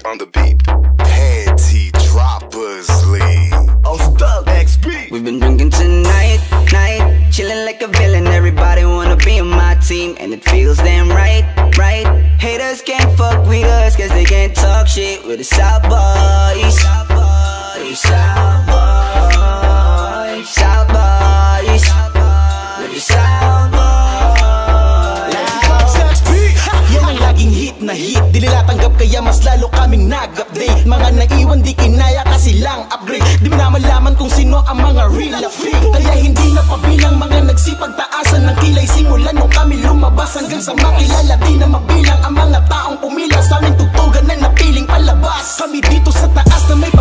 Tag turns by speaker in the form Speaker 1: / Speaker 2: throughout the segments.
Speaker 1: beat, on the beat.
Speaker 2: Panty droppers league.
Speaker 3: Oh, Doug XP.
Speaker 4: We've been drinking tonight,
Speaker 3: Naiwan di kinaya kasi lang upgrade. Di mo na malaman kung sino ang mga real freak. Kaya hindi na pabilang mga nagsipag taasan ng kilay. Simulan nung kami lumabas hanggang sa makilala. Di na mabilang ang mga taong pumila. Sa aming tugtugan na napiling palabas. Kami dito sa taas na may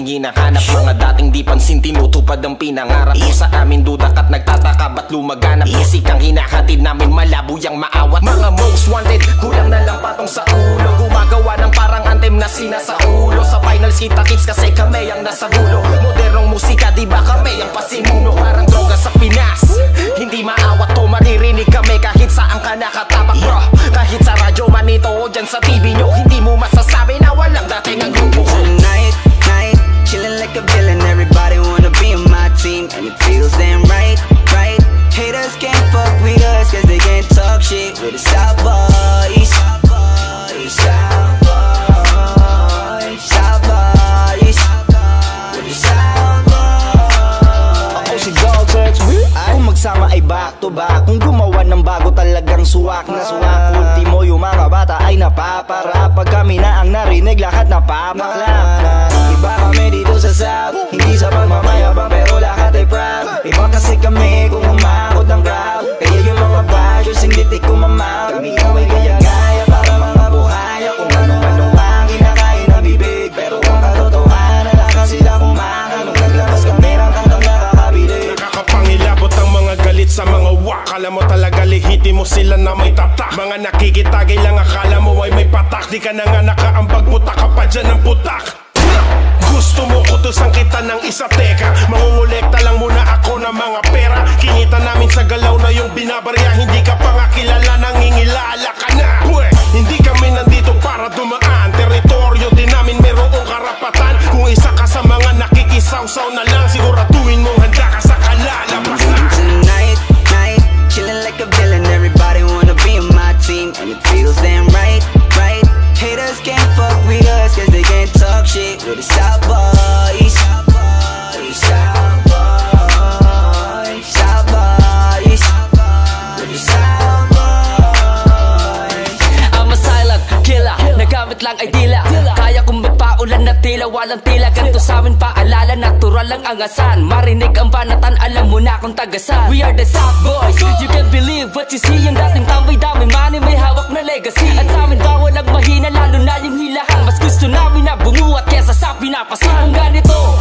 Speaker 5: laging hinahanap Mga dating di pansin, tinutupad ang pinangarap mo Sa amin. Dudak at nagtataka, ba't lumaganap? Isik ang hinahatid namin, malabo yung maawat. Mga most wanted, kulang na lang patong sa ulo. Gumagawa ng parang antem na sina sa ulo. Sa finals kita kits kasi kami ang nasa dulo Modernong musika, di ba kami ang pasimuno? Parang droga sa Pinas Hindi maawat to, maririnig kami kahit saan ka nakatapak. Bro Kahit sa radyo man ito o dyan sa TV nyo Hindi mo masasabi
Speaker 4: Boys, with the South Boys.
Speaker 3: Ako si Gold Kung magsama ay back to back Kung gumawa ng bago talagang suwak na suwak. Ultimo yung mga bata ay napapara Pag kami na ang narinig lahat napapaklap Iba kami dito sa South
Speaker 6: wak Alam mo talaga lihiti mo sila na may tatak. Mga nakikitagay lang akala mo ay may patak. Di ka na nga nakaambag putak ka pa dyan ng putak. Gusto mo utusan kita ng isa teka. Mangungulekta lang muna ako ng mga pera. Kinita namin sa galaw na yung binabarya. Hindi ka pa nga kilala, nangingilala ka na. Pwe, hindi kami nandito para dumaan
Speaker 4: fuck with us, cause they can't talk shit. With the South Boys. South Boys, South Boys, South Boys, with the South
Speaker 7: Walang tila Ganto sa amin. Paalala Natural lang ang asan. Marinig ang banatan Alam mo na kung tagasan. We are the South Boys. You can believe what you see. Yung dating tambay dami money May hawak na legacy. At sa amin bawal ang mahina Lalo na yung hilahan. Mas gusto namin na bumuhat Kesa sa pinapasin Kung ganito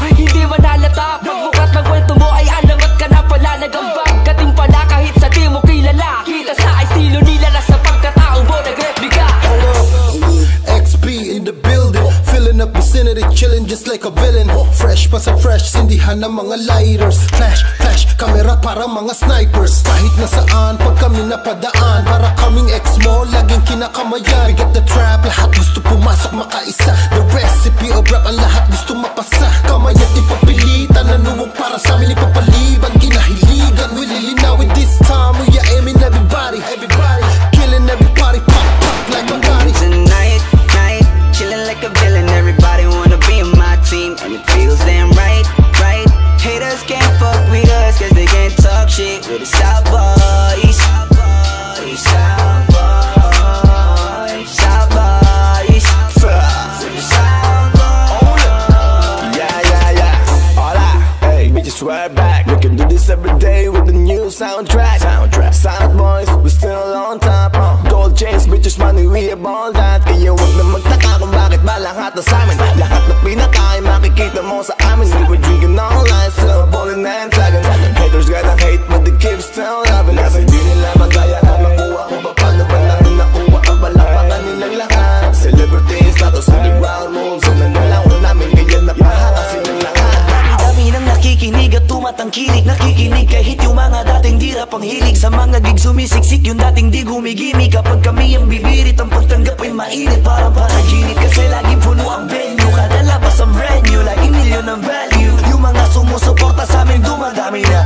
Speaker 8: Vicinity, chilling just like a villain. Fresh pa sa fresh, sindihan ng mga lighters. Flash, flash, camera para mga snipers. Kahit nasaan, pag kami napadaan. Para kaming ex mo, laging kinakamayan. We get the trap, lahat gusto pumasok makaisa. The recipe of rap, ang lahat gusto mapasa. Kamay at ipapilitan, nanuwag para sa amin ipapaliban. Kinahiligan,
Speaker 4: feels damn right, right. Haters can't fuck with us, cause they can't talk shit with the South Boys. South Boys, South Boys, South Boys, South Boys.
Speaker 3: Yeah, yeah, yeah. Hola, hey, bitches, swear back. We can do this every day with the new soundtrack. Soundtrack. Sound boys, we still on top. Uh. Gold chains, bitches, money, we all that. Magtaka kung bakit ba lahat na sa amin. Lahat na pinaka ay makikita mo sa amin. We were drinking all night, still bowling and tagging. Haters gonna
Speaker 1: sumisiksik Yung dating di gumigimi Kapag kami ang bibirit. Ang pagtanggap ay mainit Parang panaginip. Kasi laging puno ang venue. Kada labas ang brand new Laging milyon ang value. Yung mga sumusuporta sa amin Dumadami na